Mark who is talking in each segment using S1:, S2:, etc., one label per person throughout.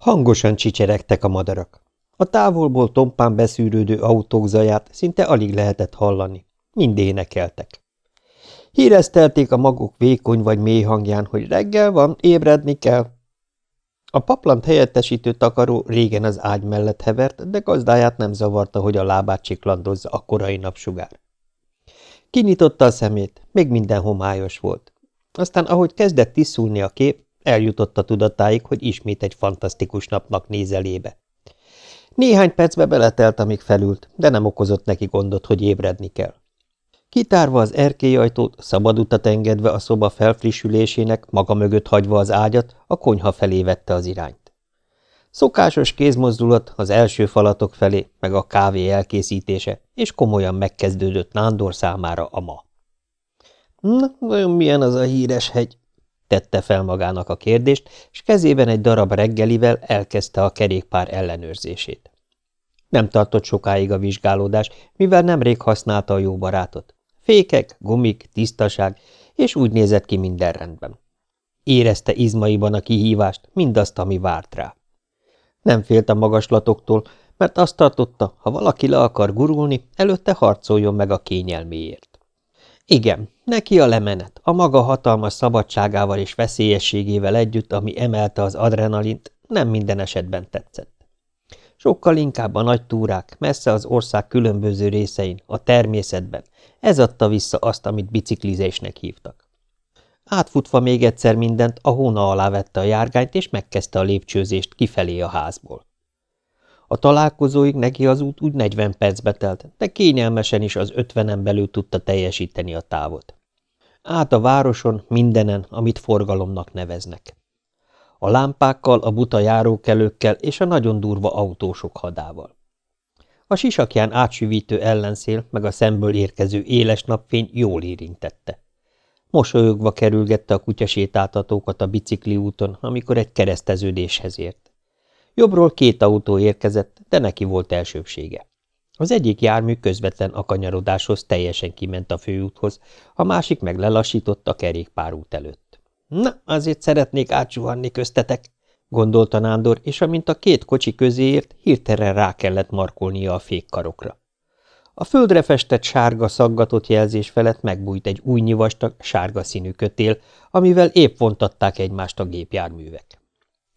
S1: Hangosan csicseregtek a madarak. A távolból tompán beszűrődő autók zaját szinte alig lehetett hallani. Mind énekeltek. Híreztelték a maguk vékony vagy mély hangján, hogy reggel van, ébredni kell. A paplant helyettesítő takaró régen az ágy mellett hevert, de gazdáját nem zavarta, hogy a lábát csiklandozza a korai napsugár. Kinyitotta a szemét, még minden homályos volt. Aztán, ahogy kezdett tisztulni a kép, eljutott a tudatáig, hogy ismét egy fantasztikus napnak néz elébe. Néhány percbe beletelt, amíg felült, de nem okozott neki gondot, hogy ébredni kell. Kitárva az erkélyajtót, szabad utat engedve a szoba felfrissülésének, maga mögött hagyva az ágyat, a konyha felé vette az irányt. Szokásos kézmozdulat az első falatok felé, meg a kávé elkészítése, és komolyan megkezdődött Nándor számára a ma. Na, vajon milyen az a híres hegy? Tette fel magának a kérdést, és kezében egy darab reggelivel elkezdte a kerékpár ellenőrzését. Nem tartott sokáig a vizsgálódás, mivel nemrég használta a jó barátot. Fékek, gumik, tisztaság, és úgy nézett ki minden rendben. Érezte izmaiban a kihívást, mindazt, ami várt rá. Nem félt a magaslatoktól, mert azt tartotta, ha valaki le akar gurulni, előtte harcoljon meg a kényelméért. Igen, neki a lemenet, a maga hatalmas szabadságával és veszélyességével együtt, ami emelte az adrenalint, nem minden esetben tetszett. Sokkal inkább a nagy túrák, messze az ország különböző részein, a természetben, ez adta vissza azt, amit biciklizésnek hívtak. Átfutva még egyszer mindent, a hóna alá vette a járgányt, és megkezdte a lépcsőzést kifelé a házból. A találkozóig neki az út úgy 40 percbe telt, de kényelmesen is az ötvenen belül tudta teljesíteni a távot. Át a városon, mindenen, amit forgalomnak neveznek. A lámpákkal, a buta járókelőkkel és a nagyon durva autósok hadával. A sisakján átsüvítő ellenszél meg a szemből érkező éles napfény jól érintette. Mosolyogva kerülgette a kutyasétáltatókat a bicikli úton, amikor egy kereszteződéshez ért. Jobbról két autó érkezett, de neki volt elsőbsége. Az egyik jármű közvetlen a kanyarodáshoz teljesen kiment a főúthoz, a másik meg lelassított a kerékpárút előtt. Na, azért szeretnék átsuhanni köztetek, gondolta Nándor, és amint a két kocsi közéért, hirtelen rá kellett markolnia a fékkarokra. A földre festett sárga szaggatott jelzés felett megbújt egy új nyivastag, sárga színű kötél, amivel épp vontatták egymást a gépjárművek.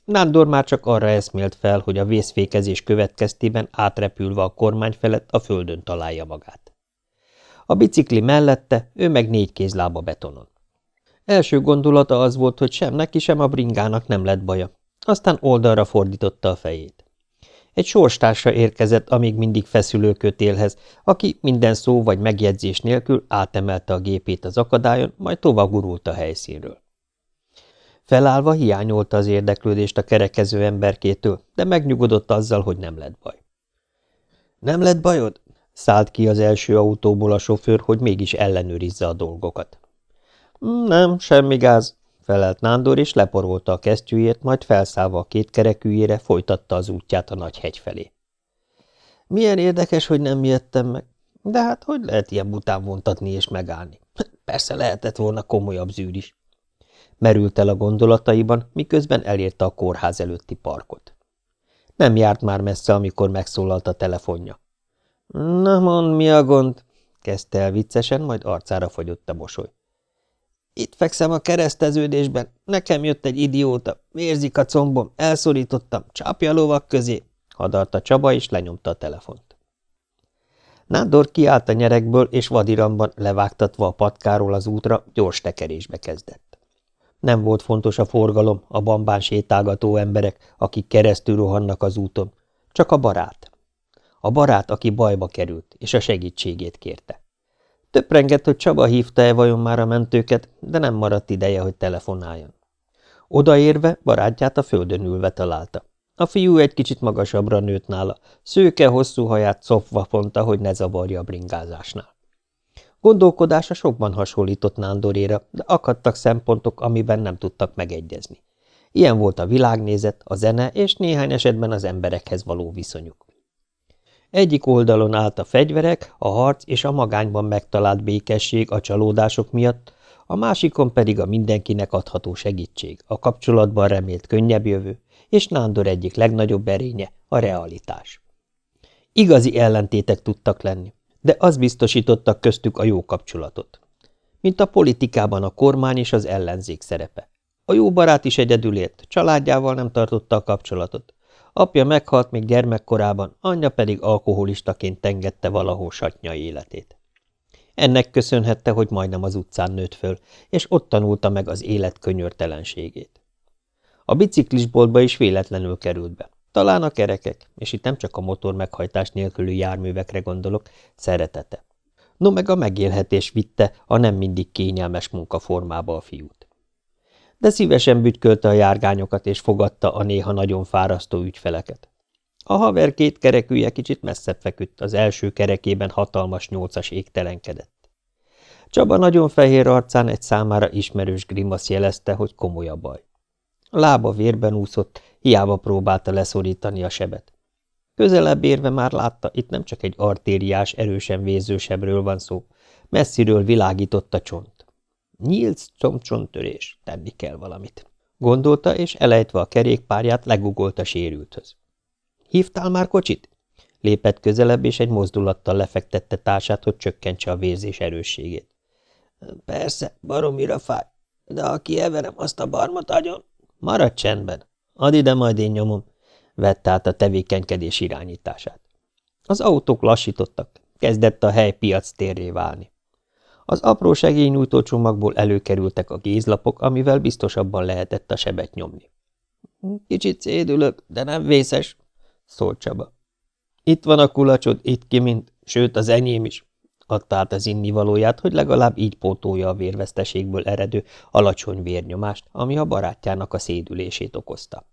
S1: Nándor már csak arra eszmélt fel, hogy a vészfékezés következtében átrepülve a kormány felett a földön találja magát. A bicikli mellette, ő meg négy kézlába betonon. Első gondolata az volt, hogy sem neki, sem a bringának nem lett baja. Aztán oldalra fordította a fejét. Egy sorstársa érkezett a még mindig feszülő kötélhez, aki minden szó vagy megjegyzés nélkül átemelte a gépét az akadályon, majd tovább gurult a helyszínről. Felállva hiányolta az érdeklődést a kerekező emberkétől, de megnyugodott azzal, hogy nem lett baj. – Nem lett bajod? – szállt ki az első autóból a sofőr, hogy mégis ellenőrizze a dolgokat. – Nem, semmi gáz – felelt Nándor, és leporolta a kesztyűjét, majd felszállva a két kerekűjére folytatta az útját a nagy hegy felé. – Milyen érdekes, hogy nem jöttem meg. De hát hogy lehet ilyen bután vontatni és megállni? Persze lehetett volna komolyabb zűr is merült el a gondolataiban, miközben elérte a kórház előtti parkot. Nem járt már messze, amikor megszólalt a telefonja. – Na mond, mi a gond? – kezdte el viccesen, majd arcára fagyott a mosoly. – Itt fekszem a kereszteződésben, nekem jött egy idióta, vérzik a combom, elszorítottam, csapja lovak közé – hadarta Csaba, és lenyomta a telefont. Nándor kiállt a nyerekből, és vadiramban levágtatva a patkáról az útra gyors tekerésbe kezdett. Nem volt fontos a forgalom, a bambán sétálgató emberek, akik keresztül rohannak az úton, csak a barát. A barát, aki bajba került, és a segítségét kérte. Töprengett, hogy Csaba hívta-e vajon már a mentőket, de nem maradt ideje, hogy telefonáljon. Odaérve barátját a földön ülve találta. A fiú egy kicsit magasabbra nőtt nála, szőke hosszú haját szopva fonta, hogy ne zavarja a bringázásnál. Gondolkodása sokban hasonlított Nándoréra, de akadtak szempontok, amiben nem tudtak megegyezni. Ilyen volt a világnézet, a zene és néhány esetben az emberekhez való viszonyuk. Egyik oldalon állt a fegyverek, a harc és a magányban megtalált békesség a csalódások miatt, a másikon pedig a mindenkinek adható segítség, a kapcsolatban remélt könnyebb jövő, és Nándor egyik legnagyobb erénye a realitás. Igazi ellentétek tudtak lenni, de az biztosítottak köztük a jó kapcsolatot. Mint a politikában a kormány és az ellenzék szerepe. A jó barát is egyedül élt, családjával nem tartotta a kapcsolatot. Apja meghalt még gyermekkorában, anyja pedig alkoholistaként tengette valahol satnya életét. Ennek köszönhette, hogy majdnem az utcán nőtt föl, és ott tanulta meg az élet könyörtelenségét. A biciklisboltba is véletlenül került be. Talán a kerekek, és itt nem csak a motor meghajtás nélküli járművekre gondolok, szeretete. No meg a megélhetés vitte a nem mindig kényelmes munkaformába a fiút. De szívesen bütkölte a járgányokat, és fogadta a néha nagyon fárasztó ügyfeleket. A haver két kerekűje kicsit messzebb feküdt, az első kerekében hatalmas nyolcas égtelenkedett. Csaba nagyon fehér arcán egy számára ismerős grimasz jelezte, hogy komoly a baj. A lába vérben úszott, hiába próbálta leszorítani a sebet. Közelebb érve már látta, itt nem csak egy artériás, erősen vézősebről van szó, messziről világított a csont. Nyílt combcsontörés, tenni kell valamit. Gondolta, és elejtve a kerékpárját legugolt a sérülthöz. Hívtál már kocsit? Lépett közelebb, és egy mozdulattal lefektette társát, hogy csökkentse a vérzés erősségét. Persze, baromira fáj, de ha kieverem azt a barmat agyon... Maradj csendben, add ide, majd én nyomom, vette át a tevékenykedés irányítását. Az autók lassítottak, kezdett a hely piac térré válni. Az apró segélynyújtó csomagból előkerültek a gézlapok, amivel biztosabban lehetett a sebet nyomni. Kicsit szédülök, de nem vészes, szólt Csaba. Itt van a kulacsod, itt kimint, sőt az enyém is, adta át az innivalóját, hogy legalább így pótolja a vérveszteségből eredő alacsony vérnyomást, ami a barátjának a szédülését okozta.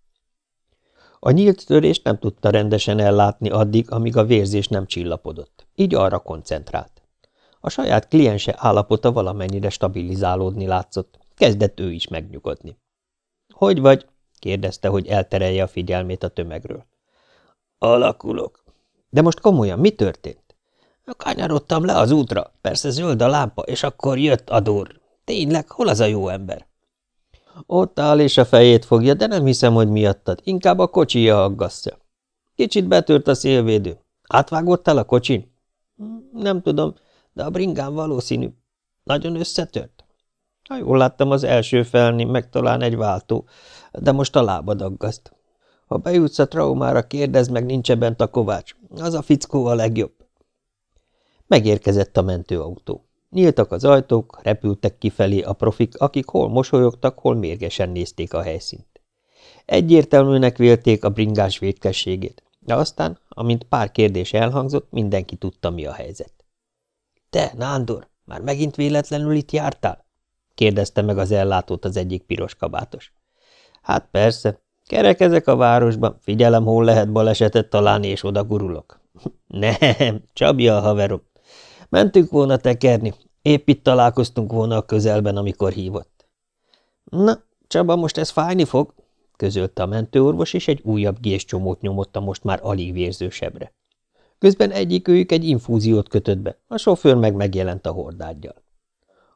S1: A nyílt törést nem tudta rendesen ellátni addig, amíg a vérzés nem csillapodott, így arra koncentrált. A saját kliense állapota valamennyire stabilizálódni látszott, kezdett ő is megnyugodni. – Hogy vagy? – kérdezte, hogy elterelje a figyelmét a tömegről. Alakulok. De most komolyan, mi történt? Kanyarodtam le az útra, persze zöld a lámpa, és akkor jött a dur. Tényleg, hol az a jó ember? Ott áll és a fejét fogja, de nem hiszem, hogy miattad. Inkább a kocsija aggasztja. Kicsit betört a szélvédő. Átvágottál a kocsin? Nem tudom, de a bringám valószínű. Nagyon összetört? Ha jól láttam, az első felni, meg talán egy váltó, de most a lábad aggaszt. Ha bejutsz a traumára, kérdezd meg, nincs -e bent a kovács. Az a fickó a legjobb. Megérkezett a mentőautó. Nyíltak az ajtók, repültek kifelé a profik, akik hol mosolyogtak, hol mérgesen nézték a helyszínt. Egyértelműnek vélték a bringás védkességét, de aztán, amint pár kérdés elhangzott, mindenki tudta, mi a helyzet. – Te, Nándor, már megint véletlenül itt jártál? – kérdezte meg az ellátót az egyik piros kabátos. – Hát persze, Kerekezek a városban, figyelem, hol lehet balesetet találni, és oda gurulok. Nem, Csabi a haverom. Mentünk volna tekerni, épp itt találkoztunk volna a közelben, amikor hívott. Na, Csaba, most ez fájni fog, közölte a mentőorvos, és egy újabb géscsomót nyomott a most már alig vérzősebre. Közben egyikőjük egy infúziót kötött be, a sofőr meg megjelent a hordádjal.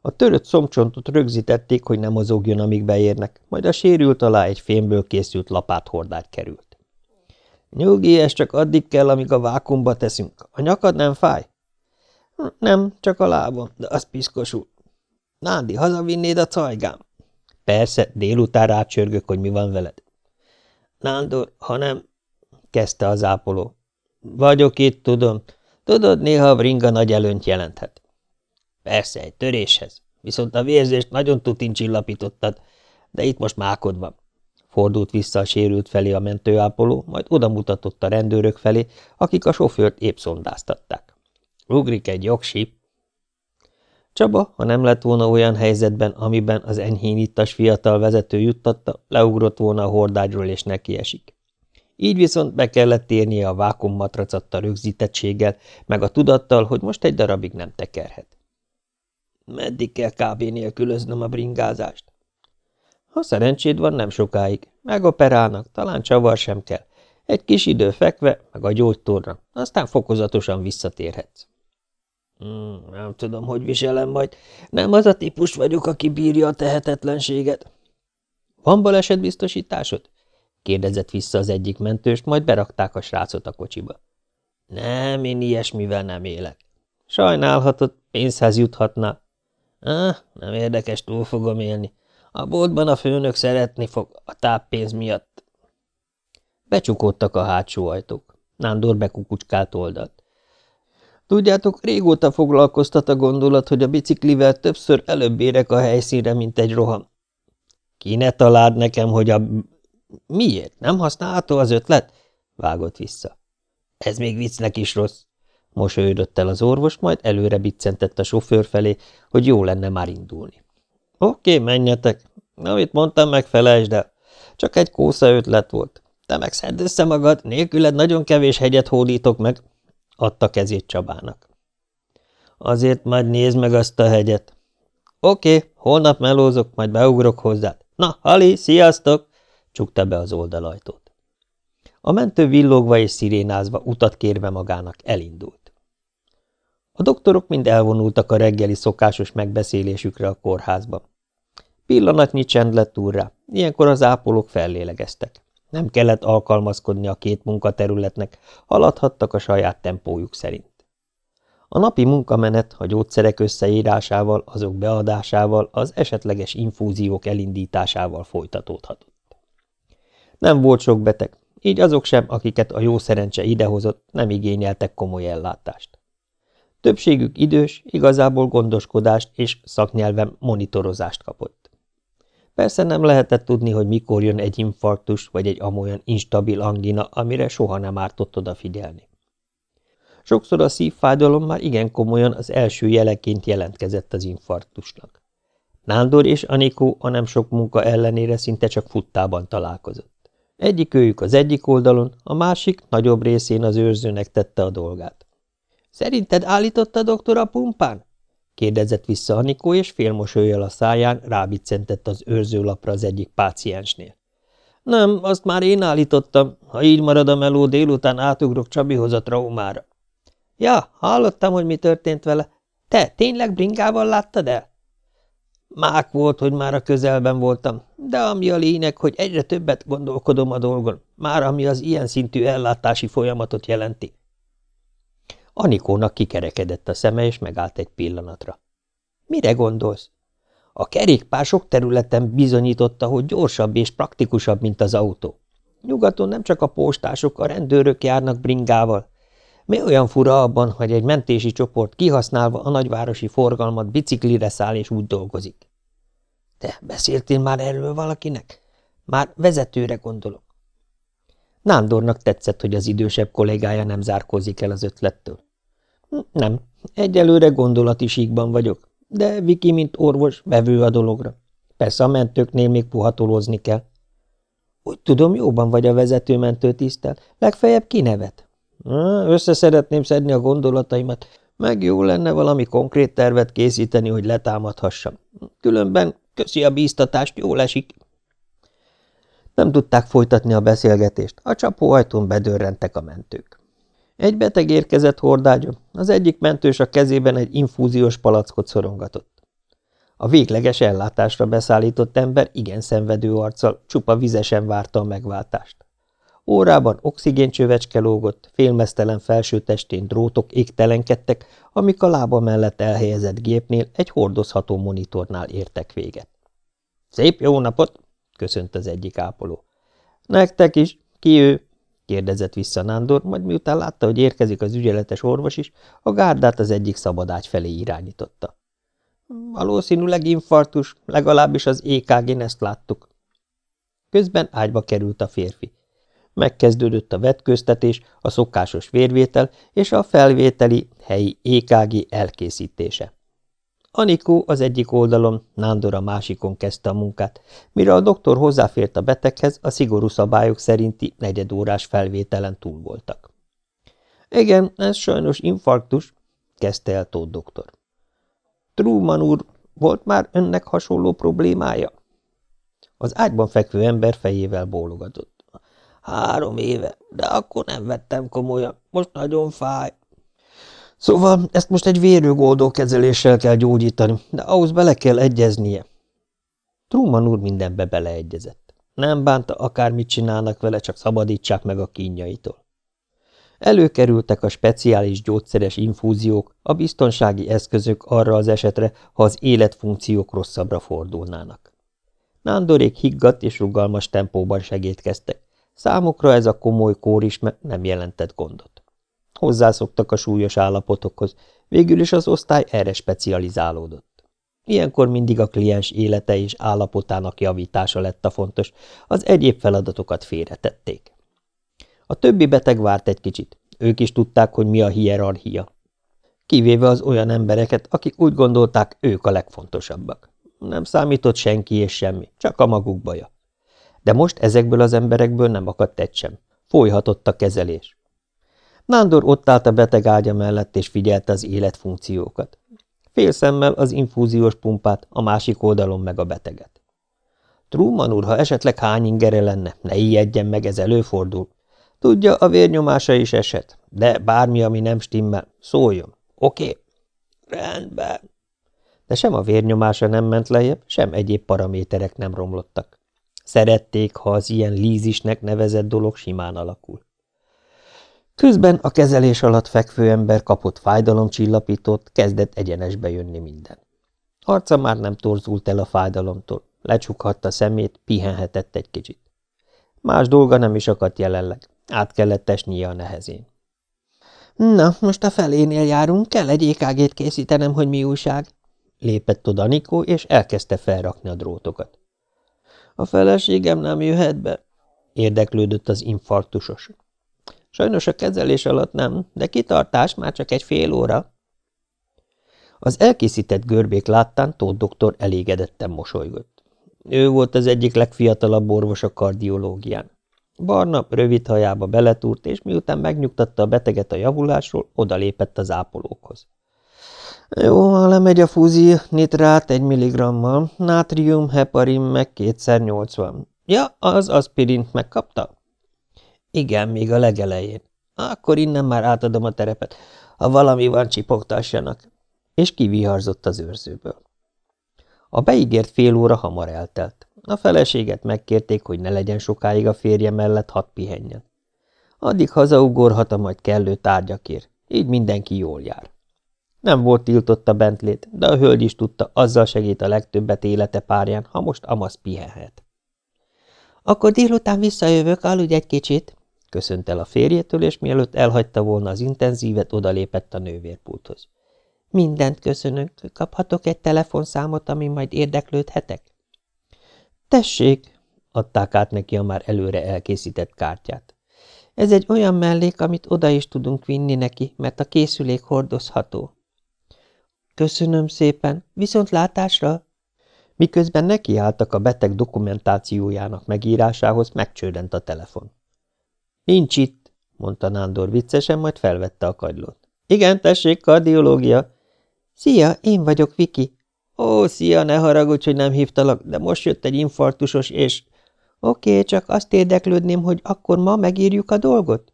S1: A törött szomcsontot rögzítették, hogy nem mozogjon, amíg beérnek, majd a sérült alá egy fémből készült lapáthordát került. Nyugi, ez csak addig kell, amíg a vákumba teszünk. A nyakad nem fáj? Nem, csak a lábam, de az piszkosul. Nándi, hazavinnéd a cajgám? Persze, délután rácsörgök, hogy mi van veled. Nándor, ha nem, kezdte az ápoló. Vagyok itt, tudom. Tudod, néha a bringa nagy előnyt jelenthet. Persze, egy töréshez. Viszont a vérzést nagyon tutin csillapítottad, de itt most mákod van. Fordult vissza a sérült felé a mentőápoló, majd odamutatott a rendőrök felé, akik a sofőrt épp szondáztatták. Ugrik egy jogsíp. Csaba, ha nem lett volna olyan helyzetben, amiben az enyhén ittas fiatal vezető juttatta, leugrott volna a hordágyról és nekiesik. Így viszont be kellett térnie a vákummatracatta rögzítettséggel, meg a tudattal, hogy most egy darabig nem tekerhet. Meddig kell kb. nélkülöznöm a bringázást? Ha szerencséd van, nem sokáig. Megoperálnak, talán csavar sem kell. Egy kis idő fekve, meg a gyógytorna, aztán fokozatosan visszatérhetsz. Hmm, nem tudom, hogy viselem majd. Nem az a típus vagyok, aki bírja a tehetetlenséget. Van balesetbiztosításod? kérdezett vissza az egyik mentőst, majd berakták a srácot a kocsiba. Nem, én ilyesmivel nem élek. Sajnálhatod, pénzhez juthatná. Ah, nem érdekes, túl fogom élni. A boltban a főnök szeretni fog, a táppénz miatt. Becsukódtak a hátsó ajtók. Nándor bekukucskált oldalt. Tudjátok, régóta foglalkoztat a gondolat, hogy a biciklivel többször előbb érek a helyszínre, mint egy roham. Ki ne találd nekem, hogy a... Miért? Nem használható az ötlet? Vágott vissza. Ez még viccnek is rossz. Mosolyodott el az orvos, majd előre biccentett a sofőr felé, hogy jó lenne már indulni. Oké, menjetek. Amit mondtam, meg felejtsd el. Csak egy kósza ötlet volt. Te meg szedd össze magad, nélküled nagyon kevés hegyet hódítok meg, adta kezét Csabának. Azért majd nézd meg azt a hegyet. Oké, holnap melózok, majd beugrok hozzád. Na, Hali, sziasztok! csukta be az oldalajtót. A mentő villogva és szirénázva, utat kérve magának elindult. A doktorok mind elvonultak a reggeli szokásos megbeszélésükre a kórházba. Pillanatnyi csend lett úrrá, ilyenkor az ápolók fellélegeztek. Nem kellett alkalmazkodni a két munkaterületnek, haladhattak a saját tempójuk szerint. A napi munkamenet a gyógyszerek összeírásával, azok beadásával, az esetleges infúziók elindításával folytatódhatott. Nem volt sok beteg, így azok sem, akiket a jó szerencse idehozott, nem igényeltek komoly ellátást. Többségük idős, igazából gondoskodást és szaknyelven monitorozást kapott. Persze nem lehetett tudni, hogy mikor jön egy infarktus vagy egy amolyan instabil angina, amire soha nem ártott odafigyelni. Sokszor a szívfájdalom már igen komolyan az első jeleként jelentkezett az infarktusnak. Nándor és Anikó a nem sok munka ellenére szinte csak futtában találkozott. Egyik őjük az egyik oldalon, a másik nagyobb részén az őrzőnek tette a dolgát. – Szerinted állította doktor a pumpán? – kérdezett vissza Anikó, és félmosolyjal a száján rábiccentett az őrzőlapra az egyik páciensnél. – Nem, azt már én állítottam. Ha így marad a meló, délután átugrok Csabihoz a traumára. Ja, hallottam, hogy mi történt vele. Te tényleg bringával láttad el? Mák volt, hogy már a közelben voltam, de ami a lényeg, hogy egyre többet gondolkodom a dolgon, már ami az ilyen szintű ellátási folyamatot jelenti. Anikónak kikerekedett a szeme, és megállt egy pillanatra. Mire gondolsz? A kerékpár sok területen bizonyította, hogy gyorsabb és praktikusabb, mint az autó. Nyugaton nem csak a postások, a rendőrök járnak bringával, mi olyan fura abban, hogy egy mentési csoport kihasználva a nagyvárosi forgalmat biciklire száll és úgy dolgozik? Te beszéltél már erről valakinek? Már vezetőre gondolok. Nándornak tetszett, hogy az idősebb kollégája nem zárkózik el az ötlettől. Nem, egyelőre gondolati síkban vagyok, de Viki, mint orvos, vevő a dologra. Persze a mentőknél még puhatolózni kell. Úgy tudom, jóban vagy a vezetőmentő tisztel, legfeljebb kinevet. Össze szeretném szedni a gondolataimat, meg jó lenne valami konkrét tervet készíteni, hogy letámadhassam. Különben köszi a bíztatást, jól esik. Nem tudták folytatni a beszélgetést, a csapóajtón bedörrentek a mentők. Egy beteg érkezett hordágyon, az egyik mentős a kezében egy infúziós palackot szorongatott. A végleges ellátásra beszállított ember igen szenvedő arccal csupa vizesen várta a megváltást. Órában oxigéncsövecske lógott, félmeztelen felső testén drótok égtelenkedtek, amik a lába mellett elhelyezett gépnél egy hordozható monitornál értek véget. – Szép jó napot! – köszönt az egyik ápoló. – Nektek is. Ki ő? – kérdezett vissza Nándor, majd miután látta, hogy érkezik az ügyeletes orvos is, a gárdát az egyik szabadágy felé irányította. – Valószínűleg infarktus, legalábbis az EKG-n ezt láttuk. Közben ágyba került a férfi. Megkezdődött a vetköztetés, a szokásos vérvétel és a felvételi helyi EKG elkészítése. Anikó az egyik oldalon, Nándor a másikon kezdte a munkát, mire a doktor hozzáfért a beteghez, a szigorú szabályok szerinti negyedórás felvételen túl voltak. Igen, ez sajnos infarktus, kezdte el Tóth doktor. Truman úr, volt már önnek hasonló problémája? Az ágyban fekvő ember fejével bólogatott. Három éve, de akkor nem vettem komolyan. Most nagyon fáj. Szóval ezt most egy vérőgoldó kezeléssel kell gyógyítani, de ahhoz bele kell egyeznie. Truman úr mindenbe beleegyezett. Nem bánta, akármit csinálnak vele, csak szabadítsák meg a kínjaitól. Előkerültek a speciális gyógyszeres infúziók, a biztonsági eszközök arra az esetre, ha az életfunkciók rosszabbra fordulnának. Nándorék higgadt és rugalmas tempóban segítkeztek. Számukra ez a komoly kórisme nem jelentett gondot. Hozzászoktak a súlyos állapotokhoz, végül is az osztály erre specializálódott. Ilyenkor mindig a kliens élete és állapotának javítása lett a fontos, az egyéb feladatokat félretették. A többi beteg várt egy kicsit, ők is tudták, hogy mi a hierarchia. Kivéve az olyan embereket, akik úgy gondolták, ők a legfontosabbak. Nem számított senki és semmi, csak a maguk baja. De most ezekből az emberekből nem akadt egy sem. Folyhatott a kezelés. Nándor ott állt a beteg ágya mellett, és figyelte az életfunkciókat. Félszemmel az infúziós pumpát, a másik oldalon meg a beteget. Truman úr, ha esetleg hány ingere lenne, ne ijedjen meg, ez előfordul. Tudja, a vérnyomása is eset, de bármi, ami nem stimmel, szóljon. Oké? Okay? Rendben. De sem a vérnyomása nem ment lejjebb, sem egyéb paraméterek nem romlottak. Szerették, ha az ilyen lízisnek nevezett dolog simán alakul. Közben a kezelés alatt fekvő ember kapott fájdalomcsillapítót, kezdett egyenesbe jönni minden. Arca már nem torzult el a fájdalomtól, lecsukhatta szemét, pihenhetett egy kicsit. Más dolga nem is akadt jelenleg, át kellett esnie a nehezén. Na, most a felénél járunk, kell egy EKG-t készítenem, hogy mi újság. Lépett oda Nikó, és elkezdte felrakni a drótokat. A feleségem nem jöhet be, érdeklődött az infarktusos. Sajnos a kezelés alatt nem, de kitartás már csak egy fél óra. Az elkészített görbék láttán Tóth doktor elégedetten mosolygott. Ő volt az egyik legfiatalabb orvos a kardiológián. Barna, rövid hajába beletúrt, és miután megnyugtatta a beteget a javulásról, odalépett az ápolókhoz. Jó, ha lemegy a fúzi nitrát egy milligrammal, nátrium, heparin meg kétszer nyolcvan. Ja, az aspirint megkapta? Igen, még a legelején. Akkor innen már átadom a terepet. Ha valami van, csipogtassanak. És kiviharzott az őrzőből. A beígért fél óra hamar eltelt. A feleséget megkérték, hogy ne legyen sokáig a férje mellett, hat pihenjen. Addig hazaugorhat a majd kellő tárgyakért, így mindenki jól jár. Nem volt tiltott a bentlét, de a hölgy is tudta, azzal segít a legtöbbet élete párján, ha most amasz pihenhet. Akkor délután visszajövök, aludj egy kicsit, köszönt el a férjétől, és mielőtt elhagyta volna az intenzívet, odalépett a nővérpulthoz. Mindent köszönök, kaphatok egy telefonszámot, ami majd érdeklődhetek? Tessék, adták át neki a már előre elkészített kártyát. Ez egy olyan mellék, amit oda is tudunk vinni neki, mert a készülék hordozható. Köszönöm szépen, viszont látásra! Miközben nekiálltak a beteg dokumentációjának megírásához, megcsődent a telefon. Nincs itt, mondta Nándor viccesen, majd felvette a kagylót. Igen, tessék, kardiológia. Szia, én vagyok Viki. Ó, szia, ne haragudj, hogy nem hívtalak, de most jött egy infarktusos, és... Oké, csak azt érdeklődném, hogy akkor ma megírjuk a dolgot?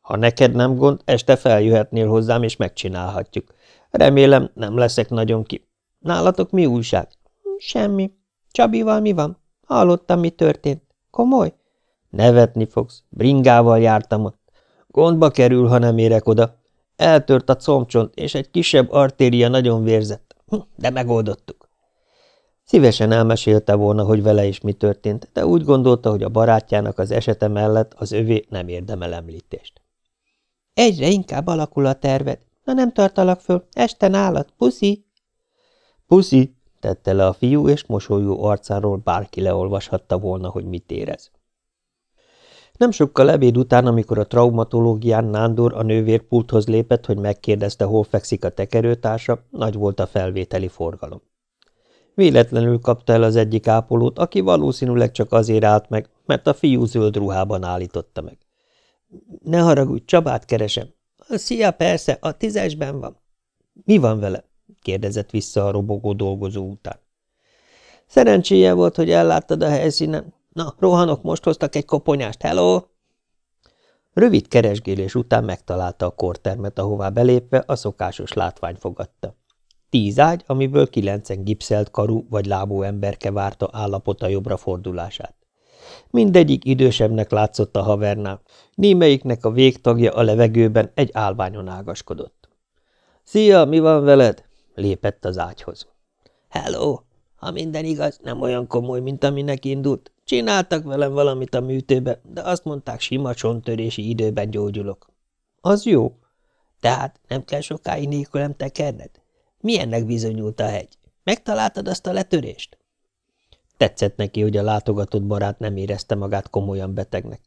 S1: Ha neked nem gond, este feljöhetnél hozzám, és megcsinálhatjuk. Remélem, nem leszek nagyon ki. Nálatok mi újság? Semmi. Csabival mi van? Hallottam, mi történt. Komoly? Nevetni fogsz. Bringával jártam ott. Gondba kerül, ha nem érek oda. Eltört a combcsont, és egy kisebb artéria nagyon vérzett. Hm, de megoldottuk. Szívesen elmesélte volna, hogy vele is mi történt, de úgy gondolta, hogy a barátjának az esete mellett az övé nem érdemel említést. Egyre inkább alakul a terved. Na nem tartalak föl, este nálad, puszi! Puszi, tette le a fiú, és mosolyú arcáról bárki leolvashatta volna, hogy mit érez. Nem sokkal ebéd után, amikor a traumatológián Nándor a nővérpulthoz lépett, hogy megkérdezte, hol fekszik a tekerőtársa, nagy volt a felvételi forgalom. Véletlenül kapta el az egyik ápolót, aki valószínűleg csak azért állt meg, mert a fiú zöld ruhában állította meg. – Ne haragudj, Csabát keresem. – Szia, persze, a tízesben van. – Mi van vele? – kérdezett vissza a robogó dolgozó után. – Szerencséje volt, hogy elláttad a helyszínen. Na, rohanok, most hoztak egy koponyást, hello! Rövid keresgélés után megtalálta a kortermet, ahová belépve a szokásos látvány fogadta. Tíz ágy, amiből kilencen gipszelt karú vagy lábú emberke várta állapota jobbra fordulását. Mindegyik idősebbnek látszott a havernál, némelyiknek a végtagja a levegőben egy álványon ágaskodott. – Szia, mi van veled? – lépett az ágyhoz. – Hello! Ha minden igaz, nem olyan komoly, mint aminek indult. Csináltak velem valamit a műtőbe, de azt mondták, sima csontörési időben gyógyulok. – Az jó. Tehát nem kell sokáig nélkülem tekerned? Milyennek bizonyult a hegy? Megtaláltad azt a letörést? Tetszett neki, hogy a látogatott barát nem érezte magát komolyan betegnek.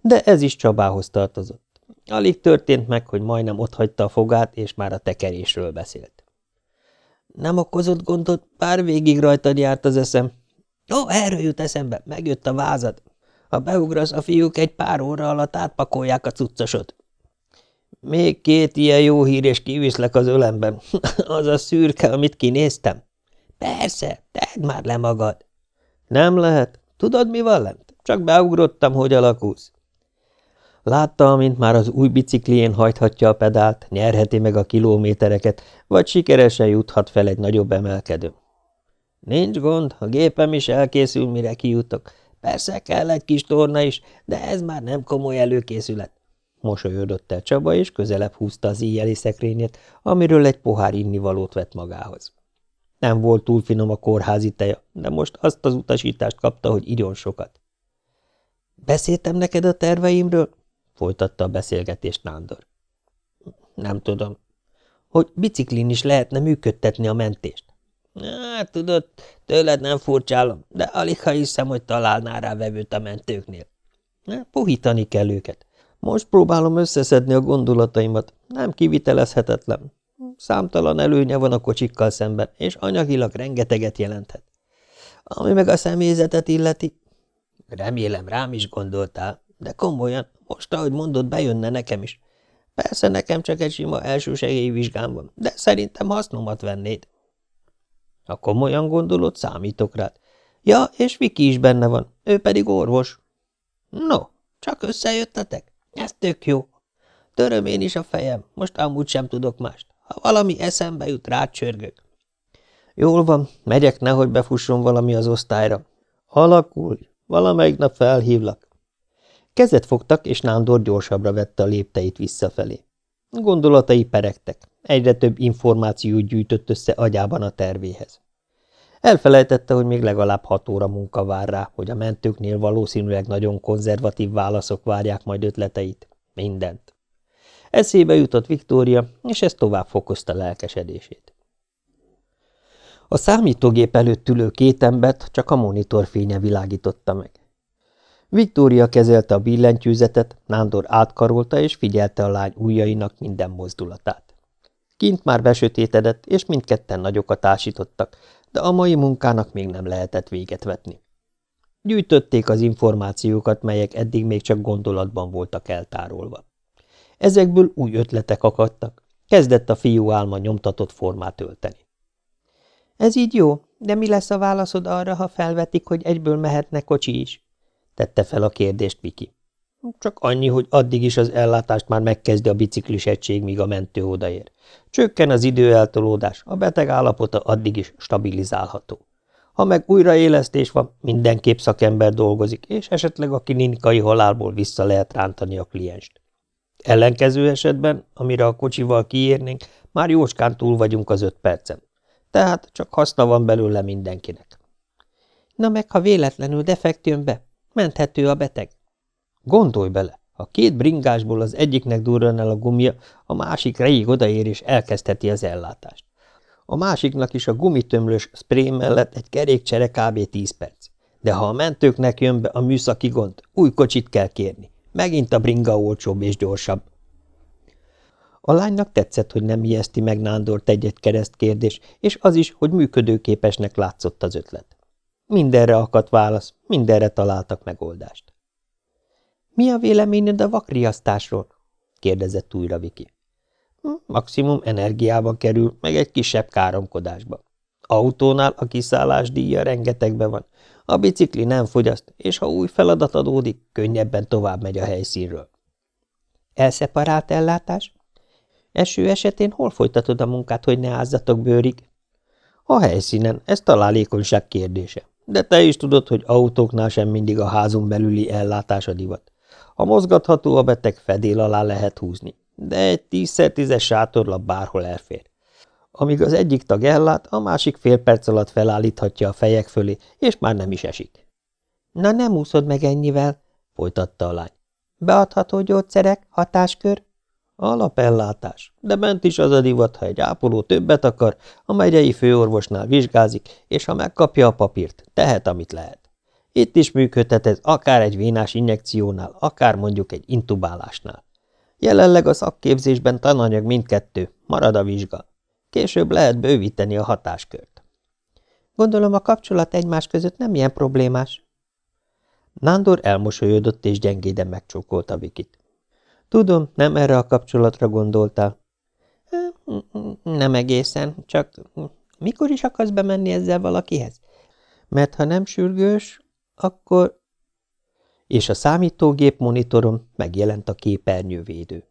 S1: De ez is Csabához tartozott. Alig történt meg, hogy majdnem otthagyta a fogát, és már a tekerésről beszélt. Nem okozott gondot, bár végig rajtad járt az eszem. Ó, erről jut eszembe, megjött a vázad. Ha beugrasz, a fiúk egy pár óra alatt átpakolják a cuccosot. Még két ilyen jó hír, és kiviszlek az ölemben. az a szürke, amit kinéztem. Persze, tedd már le magad. Nem lehet. Tudod, mi van lent? Csak beugrottam, hogy alakulsz. Látta, amint már az új biciklién hajthatja a pedált, nyerheti meg a kilométereket, vagy sikeresen juthat fel egy nagyobb emelkedő. Nincs gond, a gépem is elkészül, mire kijutok. Persze kell egy kis torna is, de ez már nem komoly előkészület. Mosolyodott el Csaba, és közelebb húzta az íjjeli szekrényet, amiről egy pohár innivalót vett magához. Nem volt túl finom a kórházi teja, de most azt az utasítást kapta, hogy igyon sokat. – Beszéltem neked a terveimről? – folytatta a beszélgetést Nándor. – Nem tudom. – Hogy biciklin is lehetne működtetni a mentést. – Hát tudod, tőled nem furcsálom, de alig ha hiszem, hogy találnál rá vevőt a mentőknél. – Puhítani kell őket. Most próbálom összeszedni a gondolataimat. Nem kivitelezhetetlen. Számtalan előnye van a kocsikkal szemben, és anyagilag rengeteget jelenthet. Ami meg a személyzetet illeti, remélem rám is gondoltál, de komolyan, most, ahogy mondod, bejönne nekem is. Persze nekem csak egy sima elsősegélyi vizsgám van, de szerintem hasznomat vennéd. Ha komolyan gondolod, számítok rád. Ja, és Viki is benne van, ő pedig orvos. No, csak összejöttetek? Ez tök jó. Töröm én is a fejem, most amúgy sem tudok mást. Ha valami eszembe jut, rácsörgök. Jól van, megyek, nehogy befusson valami az osztályra. Alakulj, valamelyik nap felhívlak. Kezet fogtak, és Nándor gyorsabbra vette a lépteit visszafelé. Gondolatai peregtek, egyre több információt gyűjtött össze agyában a tervéhez. Elfelejtette, hogy még legalább hat óra munka vár rá, hogy a mentőknél valószínűleg nagyon konzervatív válaszok várják majd ötleteit. Mindent. Eszébe jutott Viktória, és ez tovább fokozta lelkesedését. A számítógép előtt ülő két embert csak a monitor fénye világította meg. Viktória kezelte a billentyűzetet, Nándor átkarolta és figyelte a lány ujjainak minden mozdulatát. Kint már besötétedett, és mindketten nagyokat ásítottak, de a mai munkának még nem lehetett véget vetni. Gyűjtötték az információkat, melyek eddig még csak gondolatban voltak eltárolva. Ezekből új ötletek akadtak. Kezdett a fiú álma nyomtatott formát ölteni. Ez így jó, de mi lesz a válaszod arra, ha felvetik, hogy egyből mehetne kocsi is? Tette fel a kérdést Viki. Csak annyi, hogy addig is az ellátást már megkezdi a biciklis egység, míg a mentő odaér. Csökken az időeltolódás, a beteg állapota addig is stabilizálható. Ha meg újraélesztés van, mindenképp szakember dolgozik, és esetleg a klinikai halálból vissza lehet rántani a klienst. Ellenkező esetben, amire a kocsival kiérnénk, már jócskán túl vagyunk az öt percen. Tehát csak haszna van belőle mindenkinek. Na meg, ha véletlenül defekt jön be, menthető a beteg. Gondolj bele, a két bringásból az egyiknek durran el a gumia, a másik rejig odaér és elkezdheti az ellátást. A másiknak is a gumitömlős spré mellett egy kerékcsere kb. 10 perc. De ha a mentőknek jön be a műszaki gond, új kocsit kell kérni. Megint a bringa olcsóbb és gyorsabb. A lánynak tetszett, hogy nem ijeszti meg Nándort egy-egy keresztkérdés, és az is, hogy működőképesnek látszott az ötlet. Mindenre akadt válasz, mindenre találtak megoldást. – Mi a véleményed a vakriasztásról? – kérdezett újra Viki. Hm, – Maximum energiába kerül, meg egy kisebb káromkodásba. Autónál a kiszállás díja rengetegbe van, a bicikli nem fogyaszt, és ha új feladat adódik, könnyebben tovább megy a helyszínről. Elszeparált ellátás? Eső esetén hol folytatod a munkát, hogy ne ázzatok bőrig? A helyszínen, ez találékonyság kérdése. De te is tudod, hogy autóknál sem mindig a házon belüli ellátás a divat. A mozgatható a beteg fedél alá lehet húzni, de egy tízszer tízes sátorlap bárhol elfér. Amíg az egyik tag ellát, a másik fél perc alatt felállíthatja a fejek fölé, és már nem is esik. – Na nem úszod meg ennyivel – folytatta a lány. – Beadható gyógyszerek, hatáskör? – Alapellátás, de bent is az a divat, ha egy ápoló többet akar, a megyei főorvosnál vizsgázik, és ha megkapja a papírt, tehet, amit lehet. Itt is működhet ez akár egy vénás injekciónál, akár mondjuk egy intubálásnál. Jelenleg a szakképzésben tananyag mindkettő, marad a vizsga. Később lehet bővíteni a hatáskört. Gondolom a kapcsolat egymás között nem ilyen problémás. Nándor elmosolyodott és gyengéden megcsókolta Vikit. Tudom, nem erre a kapcsolatra gondoltál. Nem egészen, csak mikor is akarsz bemenni ezzel valakihez? Mert ha nem sürgős, akkor... És a számítógép monitoron megjelent a képernyővédő.